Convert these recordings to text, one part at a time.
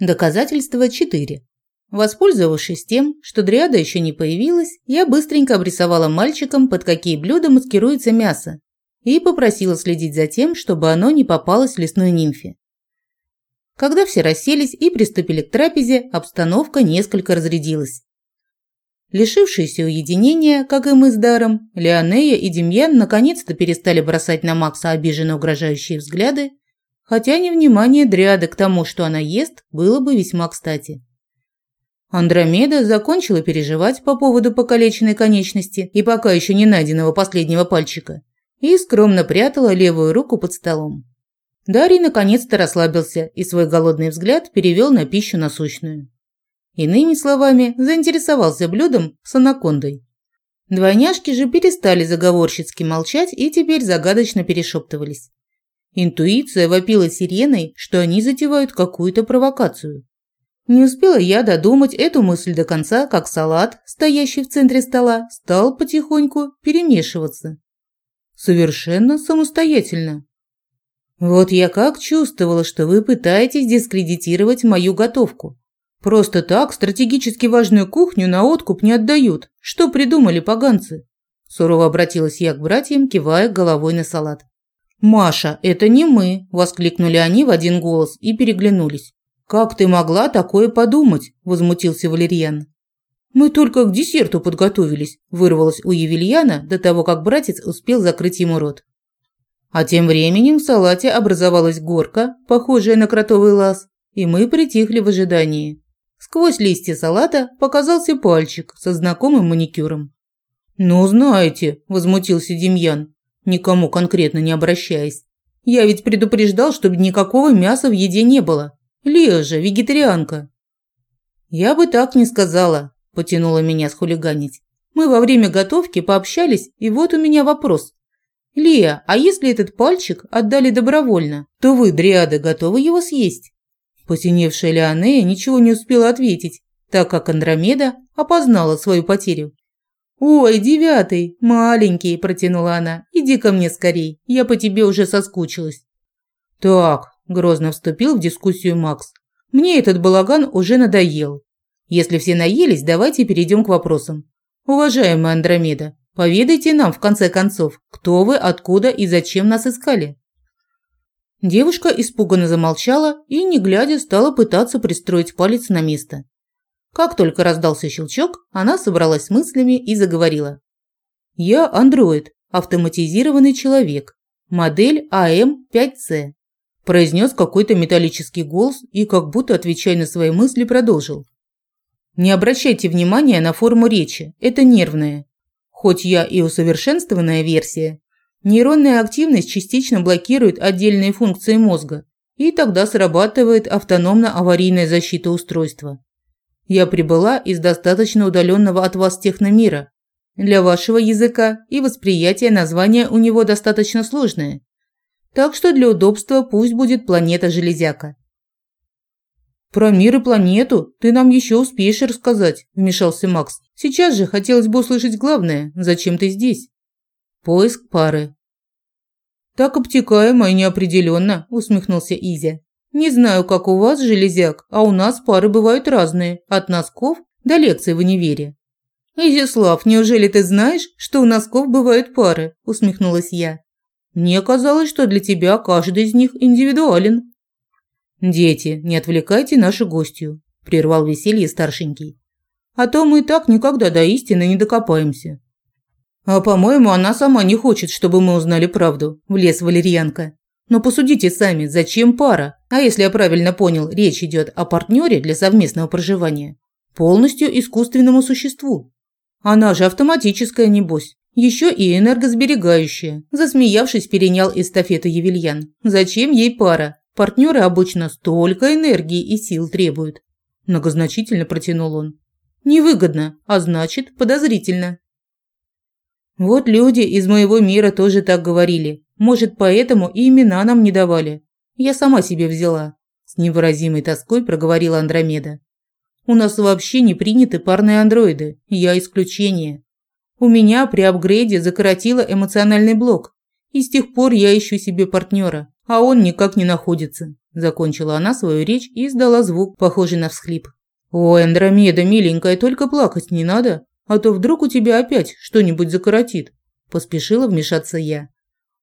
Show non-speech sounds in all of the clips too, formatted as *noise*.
Доказательство 4. Воспользовавшись тем, что дриада еще не появилась, я быстренько обрисовала мальчикам, под какие блюда маскируется мясо, и попросила следить за тем, чтобы оно не попалось лесной нимфе. Когда все расселись и приступили к трапезе, обстановка несколько разрядилась. Лишившиеся уединения, как и мы с Даром, Леонея и Демьян наконец-то перестали бросать на Макса обиженно угрожающие взгляды, хотя невнимание Дриады к тому, что она ест, было бы весьма кстати. Андромеда закончила переживать по поводу покалеченной конечности и пока еще не найденного последнего пальчика и скромно прятала левую руку под столом. Дарий наконец-то расслабился и свой голодный взгляд перевел на пищу насущную. Иными словами, заинтересовался блюдом с анакондой. Двойняшки же перестали заговорщицки молчать и теперь загадочно перешептывались. Интуиция вопила сиреной, что они затевают какую-то провокацию. Не успела я додумать эту мысль до конца, как салат, стоящий в центре стола, стал потихоньку перемешиваться. Совершенно самостоятельно. Вот я как чувствовала, что вы пытаетесь дискредитировать мою готовку. Просто так стратегически важную кухню на откуп не отдают. Что придумали поганцы?» Сурово обратилась я к братьям, кивая головой на салат. «Маша, это не мы!» – воскликнули они в один голос и переглянулись. «Как ты могла такое подумать?» – возмутился Валерьян. «Мы только к десерту подготовились», – вырвалось у Евельяна до того, как братец успел закрыть ему рот. А тем временем в салате образовалась горка, похожая на кротовый лаз, и мы притихли в ожидании. Сквозь листья салата показался пальчик со знакомым маникюром. «Ну, знаете», – возмутился Демьян, никому конкретно не обращаясь. «Я ведь предупреждал, чтобы никакого мяса в еде не было. Лия же вегетарианка». «Я бы так не сказала», – потянула меня схулиганить. «Мы во время готовки пообщались, и вот у меня вопрос. Лия, а если этот пальчик отдали добровольно, то вы, дриады, готовы его съесть?» Посиневшая Леонея ничего не успела ответить, так как Андромеда опознала свою потерю. «Ой, девятый, маленький», – протянула она, – «иди ко мне скорей, я по тебе уже соскучилась». «Так», – грозно вступил в дискуссию Макс, – «мне этот балаган уже надоел. Если все наелись, давайте перейдем к вопросам. Уважаемая Андромеда, поведайте нам, в конце концов, кто вы, откуда и зачем нас искали?» Девушка испуганно замолчала и, не глядя, стала пытаться пристроить палец на место. Как только раздался щелчок, она собралась с мыслями и заговорила. «Я андроид, автоматизированный человек, модель АМ-5С», произнес какой-то металлический голос и, как будто отвечая на свои мысли, продолжил. «Не обращайте внимания на форму речи, это нервная. Хоть я и усовершенствованная версия, Нейронная активность частично блокирует отдельные функции мозга, и тогда срабатывает автономно-аварийная защита устройства. Я прибыла из достаточно удаленного от вас техномира. Для вашего языка и восприятия название у него достаточно сложное. Так что для удобства пусть будет планета-железяка. «Про мир и планету ты нам еще успеешь рассказать», – вмешался Макс. «Сейчас же хотелось бы услышать главное. Зачем ты здесь?» Поиск пары. Так обтекаемо и неопределенно, усмехнулся Изя. Не знаю, как у вас, железяк, а у нас пары бывают разные, от носков до лекций в универе. Изяслав, неужели ты знаешь, что у носков бывают пары? усмехнулась я. Мне казалось, что для тебя каждый из них индивидуален. Дети, не отвлекайте нашу гостью, прервал веселье старшенький. А то мы и так никогда до истины не докопаемся. «А, по-моему, она сама не хочет, чтобы мы узнали правду», – влез Валерьянка. «Но посудите сами, зачем пара? А если я правильно понял, речь идет о партнере для совместного проживания? Полностью искусственному существу. Она же автоматическая, небось. Еще и энергосберегающая», – засмеявшись, перенял эстафету Евельян. «Зачем ей пара? Партнеры обычно столько энергии и сил требуют». Многозначительно протянул он. «Невыгодно, а значит, подозрительно». Вот люди из моего мира тоже так говорили. Может, поэтому и имена нам не давали. Я сама себе взяла. С невыразимой тоской проговорила Андромеда. У нас вообще не приняты парные андроиды. Я исключение. У меня при апгрейде закоротило эмоциональный блок. И с тех пор я ищу себе партнера, а он никак не находится. закончила она свою речь и издала звук, похожий на всхлип. Ой, Андромеда, миленькая, только плакать не надо, а то вдруг у тебя опять что-нибудь закоротит. Поспешила вмешаться я.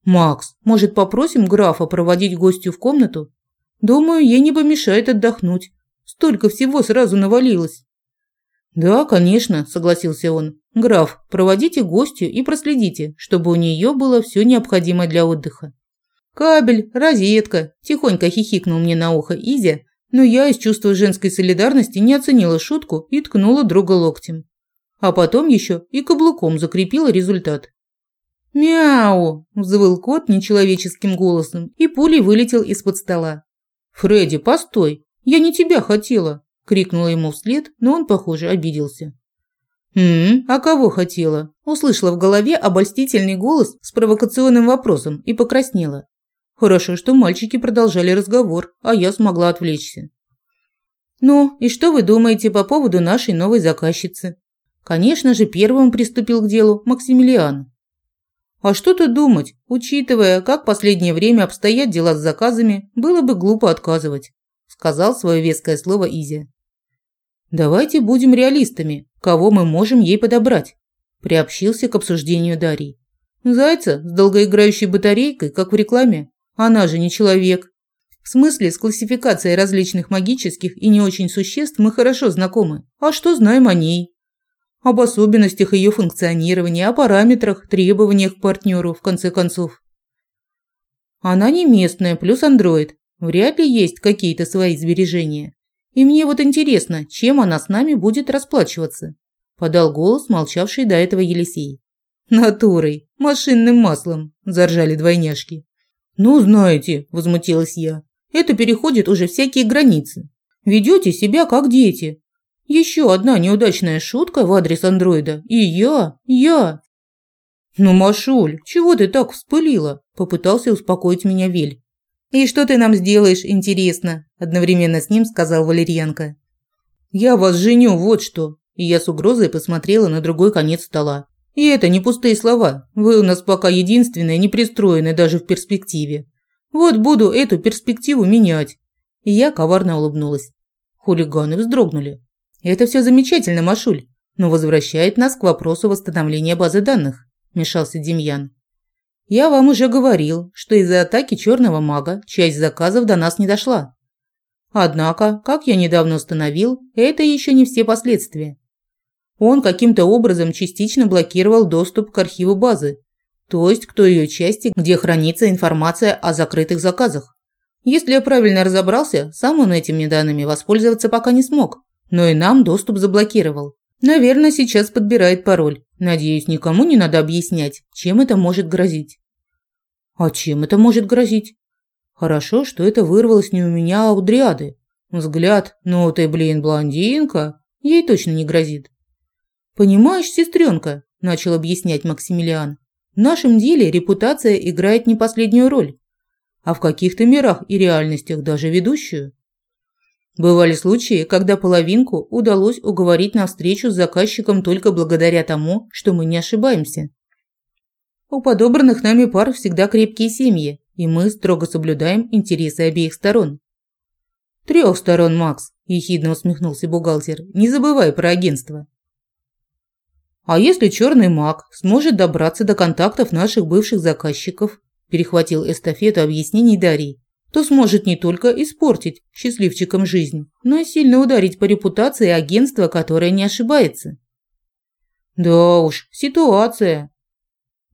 Макс, может, попросим графа проводить гостью в комнату? Думаю, ей не помешает отдохнуть. Столько всего сразу навалилось. Да, конечно, согласился он. Граф, проводите гостью и проследите, чтобы у нее было все необходимое для отдыха. Кабель, розетка, тихонько хихикнул мне на ухо Изя, но я из чувства женской солидарности не оценила шутку и ткнула друга локтем. А потом еще и каблуком закрепила результат. «Мяу!» – взвыл кот нечеловеческим голосом и пулей вылетел из-под стола. «Фредди, постой! Я не тебя хотела!» – крикнула ему вслед, но он, похоже, обиделся. «М, а кого хотела?» – услышала в голове обольстительный голос с провокационным вопросом и покраснела. Хорошо, что мальчики продолжали разговор, а я смогла отвлечься. «Ну, и что вы думаете по поводу нашей новой заказчицы?» Конечно же, первым приступил к делу Максимилиан. А что тут думать, учитывая, как последнее время обстоят дела с заказами, было бы глупо отказывать, сказал свое веское слово Изя. Давайте будем реалистами, кого мы можем ей подобрать, приобщился к обсуждению Дарий. Зайца с долгоиграющей батарейкой, как в рекламе. Она же не человек. В смысле, с классификацией различных магических и не очень существ мы хорошо знакомы. А что знаем о ней? Об особенностях ее функционирования, о параметрах, требованиях к партнеру, в конце концов. Она не местная, плюс андроид. Вряд ли есть какие-то свои сбережения. И мне вот интересно, чем она с нами будет расплачиваться?» – подал голос молчавший до этого Елисей. «Натурой, машинным маслом», – заржали двойняшки. «Ну, знаете», – возмутилась я, – «это переходит уже всякие границы. Ведете себя как дети. Еще одна неудачная шутка в адрес андроида, и я, я». «Ну, Машуль, чего ты так вспылила?» – попытался успокоить меня Вель. «И что ты нам сделаешь, интересно?» – одновременно с ним сказал Валерьянка. «Я вас женю, вот что!» И я с угрозой посмотрела на другой конец стола. «И это не пустые слова. Вы у нас пока единственные, не пристроены даже в перспективе. Вот буду эту перспективу менять». И я коварно улыбнулась. Хулиганы вздрогнули. «Это все замечательно, Машуль, но возвращает нас к вопросу восстановления базы данных», – мешался Демьян. Я вам уже говорил, что из-за атаки черного мага часть заказов до нас не дошла. Однако, как я недавно установил, это еще не все последствия. Он каким-то образом частично блокировал доступ к архиву базы, то есть к той ее части, где хранится информация о закрытых заказах. Если я правильно разобрался, сам он этими данными воспользоваться пока не смог, но и нам доступ заблокировал. Наверное, сейчас подбирает пароль. Надеюсь, никому не надо объяснять, чем это может грозить. А чем это может грозить? Хорошо, что это вырвалось не у меня, а у Дриады. Взгляд, ну ты, блин, блондинка, ей точно не грозит. Понимаешь, сестренка, начал объяснять Максимилиан, в нашем деле репутация играет не последнюю роль, а в каких-то мирах и реальностях даже ведущую. Бывали случаи, когда половинку удалось уговорить на встречу с заказчиком только благодаря тому, что мы не ошибаемся. У подобранных нами пар всегда крепкие семьи, и мы строго соблюдаем интересы обеих сторон. Трех сторон, Макс, ехидно усмехнулся бухгалтер. Не забывай про агентство. А если черный маг сможет добраться до контактов наших бывших заказчиков, перехватил эстафету объяснений Дарий, то сможет не только испортить счастливчикам жизнь, но и сильно ударить по репутации агентства, которое не ошибается. Да уж, ситуация,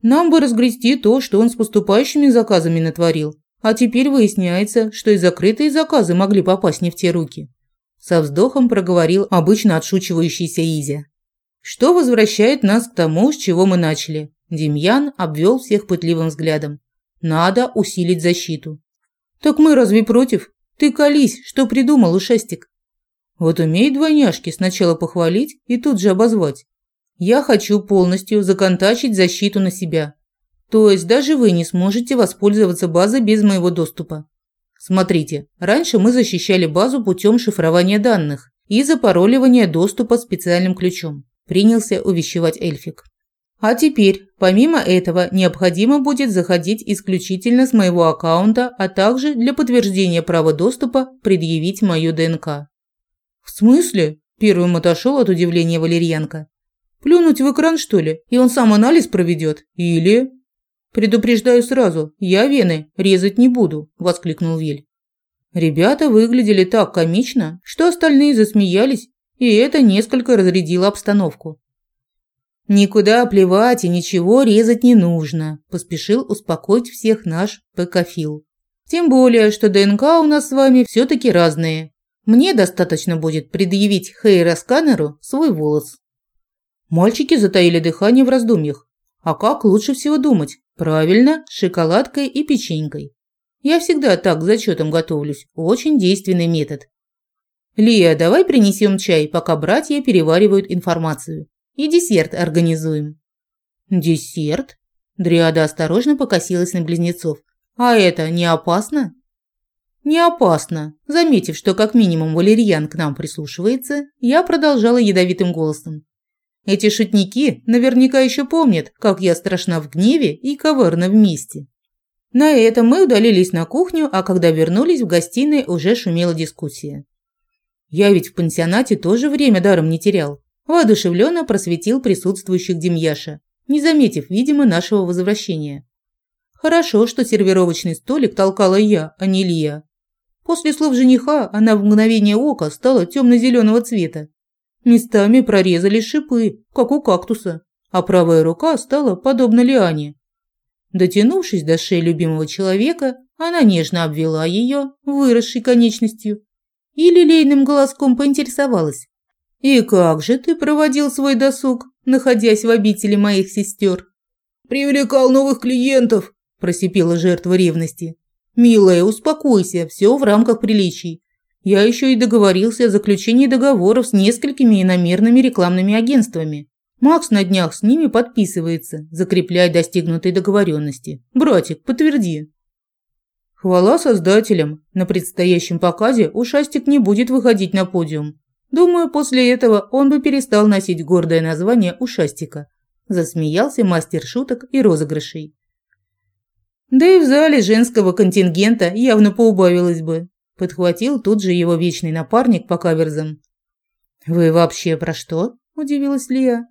нам бы разгрести то, что он с поступающими заказами натворил. А теперь выясняется, что и закрытые заказы могли попасть не в те руки. Со вздохом проговорил обычно отшучивающийся Изя. Что возвращает нас к тому, с чего мы начали. Демьян обвел всех пытливым взглядом. Надо усилить защиту. Так мы разве против? Ты колись, что придумал, ушастик? Вот умеет двойняшки сначала похвалить и тут же обозвать. Я хочу полностью законтачить защиту на себя. То есть даже вы не сможете воспользоваться базой без моего доступа. Смотрите, раньше мы защищали базу путем шифрования данных и запароливания доступа специальным ключом. Принялся увещевать эльфик. А теперь, помимо этого, необходимо будет заходить исключительно с моего аккаунта, а также для подтверждения права доступа предъявить мою ДНК. В смысле? Первым отошел от удивления Валерьянка. Плюнуть в экран, что ли, и он сам анализ проведет? Или... Предупреждаю сразу, я вены резать не буду, воскликнул Виль. Ребята выглядели так комично, что остальные засмеялись, и это несколько разрядило обстановку. «Никуда плевать и ничего резать не нужно», – поспешил успокоить всех наш ПКФил. «Тем более, что ДНК у нас с вами все-таки разные. Мне достаточно будет предъявить Хейра-сканеру свой волос». Мальчики затаили дыхание в раздумьях. А как лучше всего думать? Правильно, шоколадкой и печенькой. Я всегда так к зачетам готовлюсь. Очень действенный метод. Лия, давай принесем чай, пока братья переваривают информацию. И десерт организуем». «Десерт?» Дриада осторожно покосилась на близнецов. «А это не опасно?» «Не опасно». Заметив, что как минимум валерьян к нам прислушивается, я продолжала ядовитым голосом. Эти шутники наверняка еще помнят, как я страшна в гневе и коварна вместе. На этом мы удалились на кухню, а когда вернулись в гостиной, уже шумела дискуссия. Я ведь в пансионате тоже время даром не терял. Воодушевленно просветил присутствующих Демьяша, не заметив, видимо, нашего возвращения. Хорошо, что сервировочный столик толкала я, а не Лия. После слов жениха она в мгновение ока стала темно-зеленого цвета. Местами прорезали шипы, как у кактуса, а правая рука стала подобна лиане. Дотянувшись до шеи любимого человека, она нежно обвела ее, выросшей конечностью, и лилейным голоском поинтересовалась. «И как же ты проводил свой досуг, находясь в обители моих сестер?» «Привлекал новых клиентов», – просипела жертва ревности. «Милая, успокойся, все в рамках приличий. Я еще и договорился о заключении договоров с несколькими иномерными рекламными агентствами. Макс на днях с ними подписывается, закрепляя достигнутые договоренности. Братик, подтверди». Хвала создателям. На предстоящем показе ушастик не будет выходить на подиум. Думаю, после этого он бы перестал носить гордое название ушастика. Засмеялся мастер шуток и розыгрышей. Да и в зале женского контингента явно поубавилось бы. Подхватил тут же его вечный напарник по каверзам. «Вы вообще про что?» – удивилась Лия.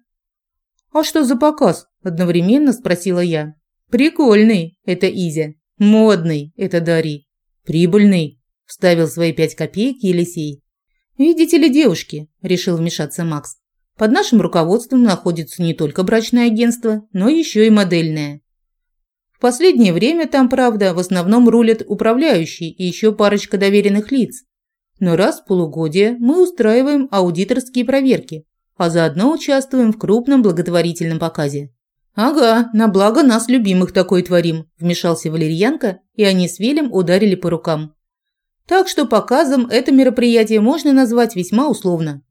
«А что за показ?» – одновременно спросила я. «Прикольный – это Изя. Модный – это Дарий. Прибыльный – вставил свои пять копеек Елисей. «Видите ли, девушки», – решил вмешаться Макс, – «под нашим руководством находится не только брачное агентство, но еще и модельное. В последнее время там, правда, в основном рулят управляющие и еще парочка доверенных лиц. Но раз в полугодие мы устраиваем аудиторские проверки, а заодно участвуем в крупном благотворительном показе. «Ага, на благо нас любимых такой творим», – вмешался Валерьянка, и они с Велем ударили по рукам. Так что показом это мероприятие можно назвать весьма условно.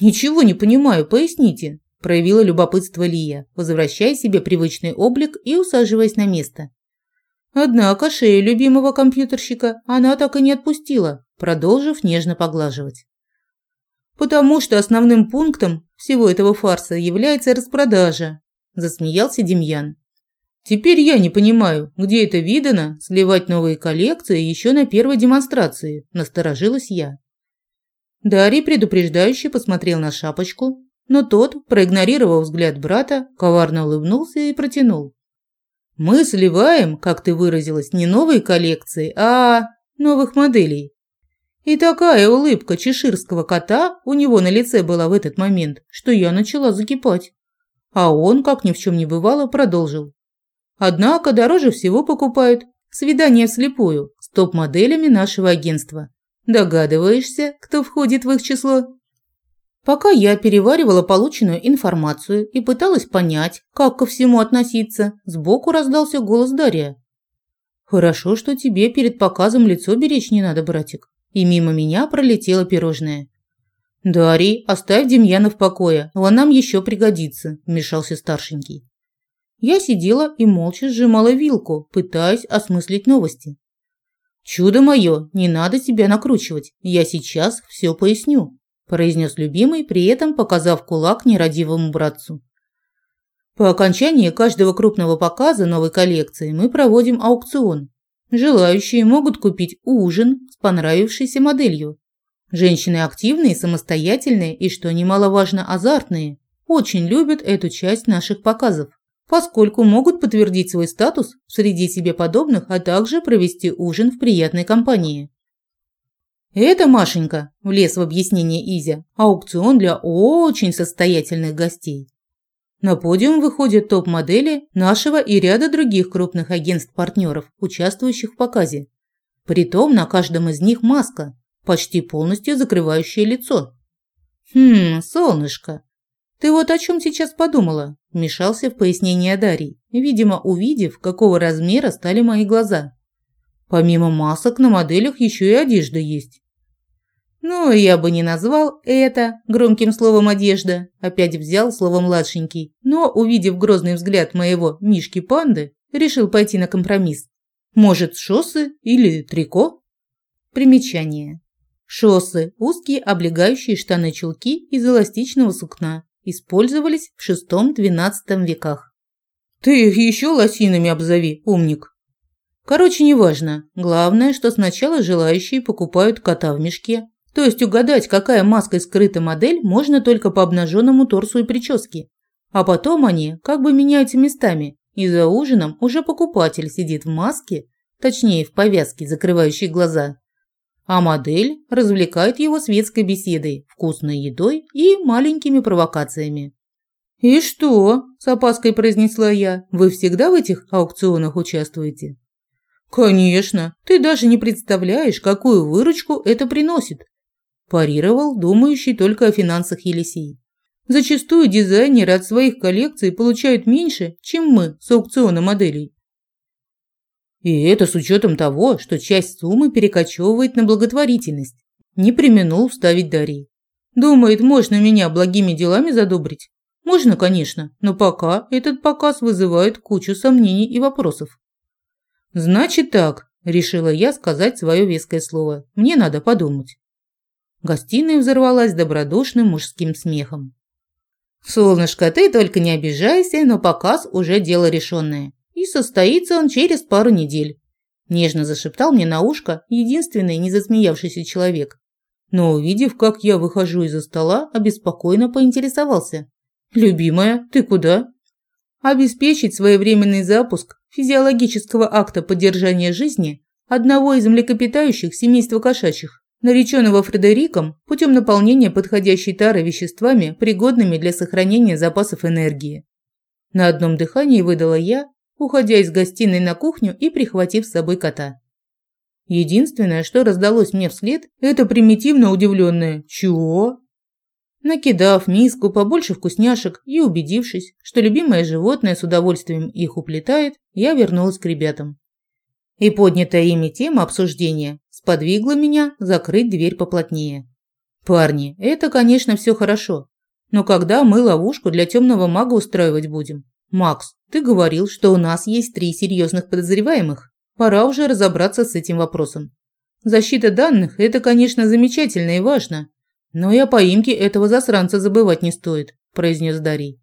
«Ничего не понимаю, поясните», – проявила любопытство Лия, возвращая себе привычный облик и усаживаясь на место. Однако шею любимого компьютерщика она так и не отпустила, продолжив нежно поглаживать. «Потому что основным пунктом всего этого фарса является распродажа», – засмеялся Демьян. Теперь я не понимаю, где это видано сливать новые коллекции еще на первой демонстрации, насторожилась я. Дарий предупреждающе посмотрел на шапочку, но тот, проигнорировав взгляд брата, коварно улыбнулся и протянул. «Мы сливаем, как ты выразилась, не новые коллекции, а новых моделей». И такая улыбка чеширского кота у него на лице была в этот момент, что я начала закипать. А он, как ни в чем не бывало, продолжил. Однако дороже всего покупают свидания вслепую с топ-моделями нашего агентства. Догадываешься, кто входит в их число? Пока я переваривала полученную информацию и пыталась понять, как ко всему относиться, сбоку раздался голос Дарья. «Хорошо, что тебе перед показом лицо беречь не надо, братик». И мимо меня пролетело пирожное. «Дарий, оставь Демьяна в покое, он нам еще пригодится», – вмешался старшенький. Я сидела и молча сжимала вилку, пытаясь осмыслить новости. «Чудо мое, не надо тебя накручивать, я сейчас все поясню», произнес любимый, при этом показав кулак нерадивому братцу. По окончании каждого крупного показа новой коллекции мы проводим аукцион. Желающие могут купить ужин с понравившейся моделью. Женщины активные, самостоятельные и, что немаловажно, азартные. Очень любят эту часть наших показов, поскольку могут подтвердить свой статус среди себе подобных, а также провести ужин в приятной компании. «Это, Машенька», – влез в объяснение Изя, – «аукцион для очень состоятельных гостей. На подиум выходят топ-модели нашего и ряда других крупных агентств-партнеров, участвующих в показе. Притом на каждом из них маска, почти полностью закрывающая лицо. «Хм, солнышко, ты вот о чем сейчас подумала?» – вмешался в пояснение Дарий, видимо, увидев, какого размера стали мои глаза. «Помимо масок на моделях еще и одежда есть. «Ну, я бы не назвал это громким словом одежда», – опять взял слово младшенький, но, увидев грозный взгляд моего Мишки-панды, решил пойти на компромисс. «Может, шоссы или трико?» Примечание. Шоссы – узкие облегающие штаны-чулки из эластичного сукна. Использовались в VI-XII веках. «Ты их еще лосинами обзови, умник!» Короче, неважно. Главное, что сначала желающие покупают кота в мешке, то есть угадать, какая маской скрыта модель, можно только по обнаженному торсу и прическе. А потом они как бы меняются местами, и за ужином уже покупатель сидит в маске, точнее в повязке, закрывающей глаза. А модель развлекает его светской беседой, вкусной едой и маленькими провокациями. «И что?» – с опаской произнесла я. «Вы всегда в этих аукционах участвуете?» «Конечно. Ты даже не представляешь, какую выручку это приносит парировал думающий только о финансах Елисей. Зачастую дизайнеры от своих коллекций получают меньше, чем мы с аукциона моделей. И это с учетом того, что часть суммы перекочевывает на благотворительность. Не применул вставить Дарий. Думает, можно меня благими делами задобрить? Можно, конечно, но пока этот показ вызывает кучу сомнений и вопросов. Значит так, решила я сказать свое веское слово. Мне надо подумать. Гостиная взорвалась добродушным мужским смехом. «Солнышко, ты только не обижайся, но показ уже дело решенное. И состоится он через пару недель», – нежно зашептал мне на ушко единственный не засмеявшийся человек. Но увидев, как я выхожу из-за стола, обеспокоенно поинтересовался. «Любимая, ты куда?» Обеспечить своевременный запуск физиологического акта поддержания жизни одного из млекопитающих семейства кошачьих нареченного Фредериком путем наполнения подходящей тары веществами, пригодными для сохранения запасов энергии. На одном дыхании выдала я, уходя из гостиной на кухню и прихватив с собой кота. Единственное, что раздалось мне вслед, это примитивно удивленное «Чего?». Накидав миску побольше вкусняшек и убедившись, что любимое животное с удовольствием их уплетает, я вернулась к ребятам. И поднятая ими тема обсуждения сподвигла меня закрыть дверь поплотнее. «Парни, это, конечно, все хорошо. Но когда мы ловушку для темного мага устраивать будем? Макс, ты говорил, что у нас есть три серьезных подозреваемых. Пора уже разобраться с этим вопросом. Защита данных – это, конечно, замечательно и важно. Но и о поимке этого засранца забывать не стоит», – произнес Дарий.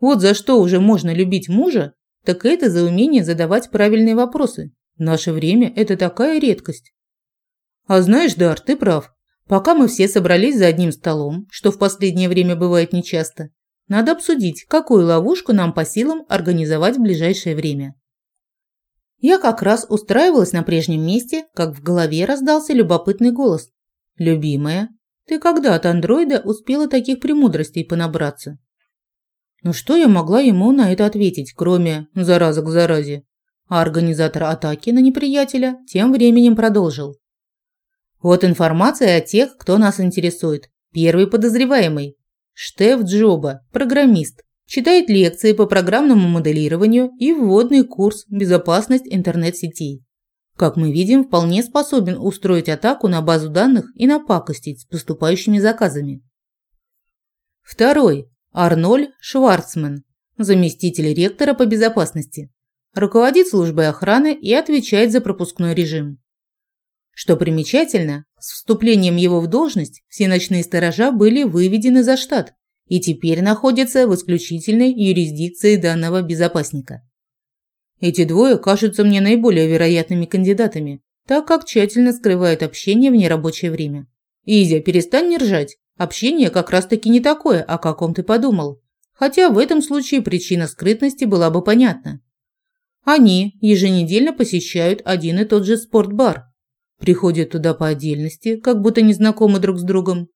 «Вот за что уже можно любить мужа, так это за умение задавать правильные вопросы. В наше время это такая редкость. А знаешь, Дар, ты прав. Пока мы все собрались за одним столом, что в последнее время бывает нечасто, надо обсудить, какую ловушку нам по силам организовать в ближайшее время. Я как раз устраивалась на прежнем месте, как в голове раздался любопытный голос. «Любимая, ты когда от андроида успела таких премудростей понабраться?» Ну что я могла ему на это ответить, кроме «зараза к заразе»? А организатор атаки на неприятеля тем временем продолжил. Вот информация о тех, кто нас интересует. Первый подозреваемый. Штеф Джоба, программист. Читает лекции по программному моделированию и вводный курс «Безопасность интернет-сетей». Как мы видим, вполне способен устроить атаку на базу данных и напакостить с поступающими заказами. Второй. Арнольд Шварцман, заместитель ректора по безопасности. Руководит службой охраны и отвечает за пропускной режим. Что примечательно, с вступлением его в должность все ночные сторожа были выведены за штат и теперь находится в исключительной юрисдикции данного безопасника. Эти двое кажутся мне наиболее вероятными кандидатами, так как тщательно скрывают общение в нерабочее время. Изя, перестань не ржать. Общение как раз-таки не такое, о каком ты подумал. Хотя в этом случае причина скрытности была бы понятна. Они еженедельно посещают один и тот же спортбар. Приходят туда по отдельности, как будто не знакомы друг с другом,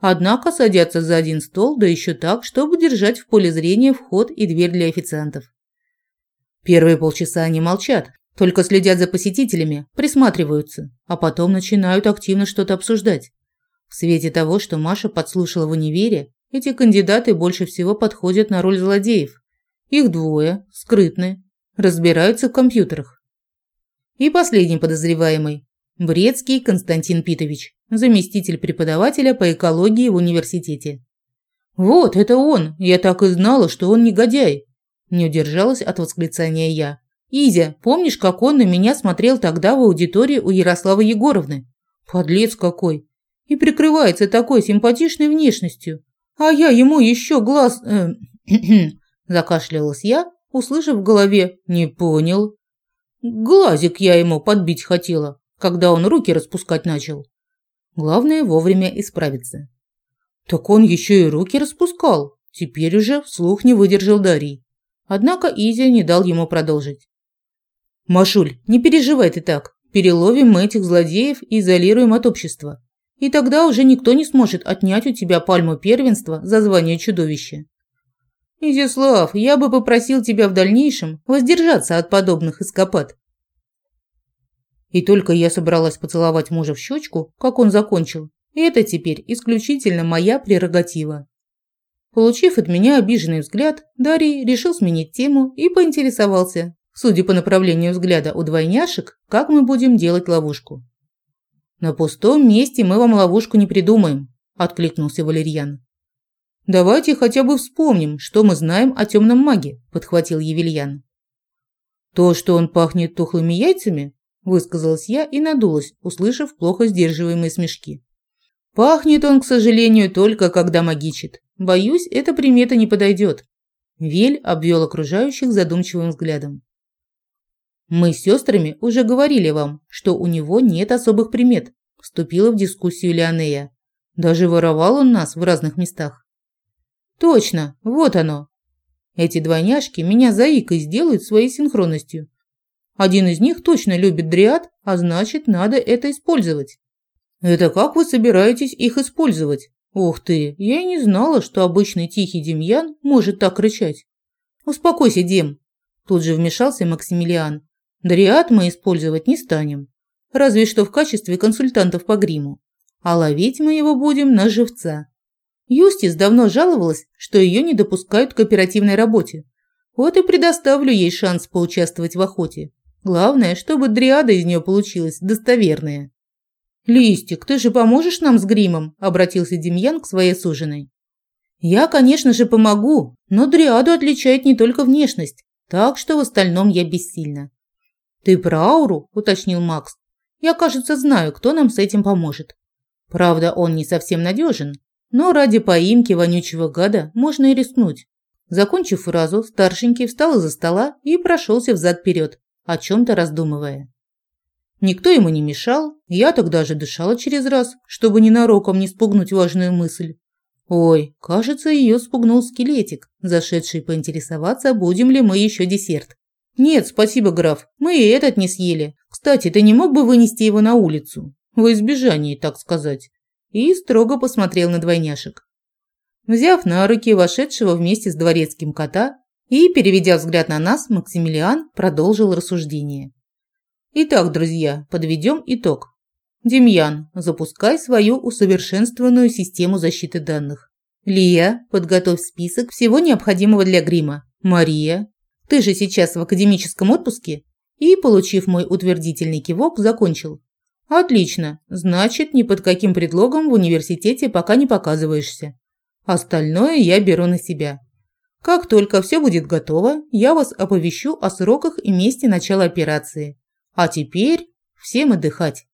Однако садятся за один стол, да еще так, чтобы держать в поле зрения вход и дверь для официантов. Первые полчаса они молчат, только следят за посетителями, присматриваются, а потом начинают активно что-то обсуждать. В свете того, что Маша подслушала в универе, эти кандидаты больше всего подходят на роль злодеев. Их двое, скрытны, разбираются в компьютерах. И последний подозреваемый – Брецкий Константин Питович заместитель преподавателя по экологии в университете. «Вот, это он! Я так и знала, что он негодяй!» Не удержалась от восклицания я. «Изя, помнишь, как он на меня смотрел тогда в аудитории у Ярославы Егоровны? Подлец какой! И прикрывается такой симпатичной внешностью. А я ему еще глаз...» э, *clears throat* Закашлялась я, услышав в голове «не понял». Глазик я ему подбить хотела, когда он руки распускать начал. Главное вовремя исправиться. Так он еще и руки распускал. Теперь уже вслух не выдержал Дарий. Однако Изя не дал ему продолжить. «Машуль, не переживай ты так. Переловим мы этих злодеев и изолируем от общества. И тогда уже никто не сможет отнять у тебя пальму первенства за звание чудовища. Изяслав, я бы попросил тебя в дальнейшем воздержаться от подобных эскапад. И только я собралась поцеловать мужа в щечку, как он закончил. это теперь исключительно моя прерогатива. Получив от меня обиженный взгляд, Дарий решил сменить тему и поинтересовался, судя по направлению взгляда у двойняшек, как мы будем делать ловушку. «На пустом месте мы вам ловушку не придумаем», – откликнулся Валерьян. «Давайте хотя бы вспомним, что мы знаем о темном маге», – подхватил Евельян. «То, что он пахнет тухлыми яйцами, высказалась я и надулась, услышав плохо сдерживаемые смешки. Пахнет он, к сожалению, только когда магичит. Боюсь, эта примета не подойдет. Вель обвел окружающих задумчивым взглядом. Мы с сестрами уже говорили вам, что у него нет особых примет, вступила в дискуссию Леонея. Даже воровал он нас в разных местах. Точно, вот оно. Эти двойняшки меня заикой сделают своей синхронностью. Один из них точно любит дриад, а значит, надо это использовать. Это как вы собираетесь их использовать? Ух ты, я и не знала, что обычный тихий Демьян может так рычать. Успокойся, Дем. Тут же вмешался Максимилиан. Дриад мы использовать не станем. Разве что в качестве консультантов по гриму. А ловить мы его будем на живца. Юстис давно жаловалась, что ее не допускают к оперативной работе. Вот и предоставлю ей шанс поучаствовать в охоте. Главное, чтобы дриада из нее получилась достоверная. «Листик, ты же поможешь нам с гримом?» – обратился Демьян к своей суженой. «Я, конечно же, помогу, но дриаду отличает не только внешность, так что в остальном я бессильна». «Ты про ауру?» – уточнил Макс. «Я, кажется, знаю, кто нам с этим поможет. Правда, он не совсем надежен, но ради поимки вонючего гада можно и рискнуть». Закончив фразу, старшенький встал из-за стола и прошелся взад-вперед, о чем-то раздумывая. Никто ему не мешал, я тогда же дышала через раз, чтобы ненароком не спугнуть важную мысль. Ой, кажется, ее спугнул скелетик, зашедший поинтересоваться, будем ли мы еще десерт. Нет, спасибо, граф, мы и этот не съели. Кстати, ты не мог бы вынести его на улицу? В избежании, так сказать. И строго посмотрел на двойняшек. Взяв на руки вошедшего вместе с дворецким кота, и, переведя взгляд на нас, Максимилиан продолжил рассуждение. Итак, друзья, подведем итог. Демьян, запускай свою усовершенствованную систему защиты данных. Лия, подготовь список всего необходимого для грима. Мария, ты же сейчас в академическом отпуске? И, получив мой утвердительный кивок, закончил. Отлично, значит, ни под каким предлогом в университете пока не показываешься. Остальное я беру на себя. Как только все будет готово, я вас оповещу о сроках и месте начала операции. А теперь всем отдыхать.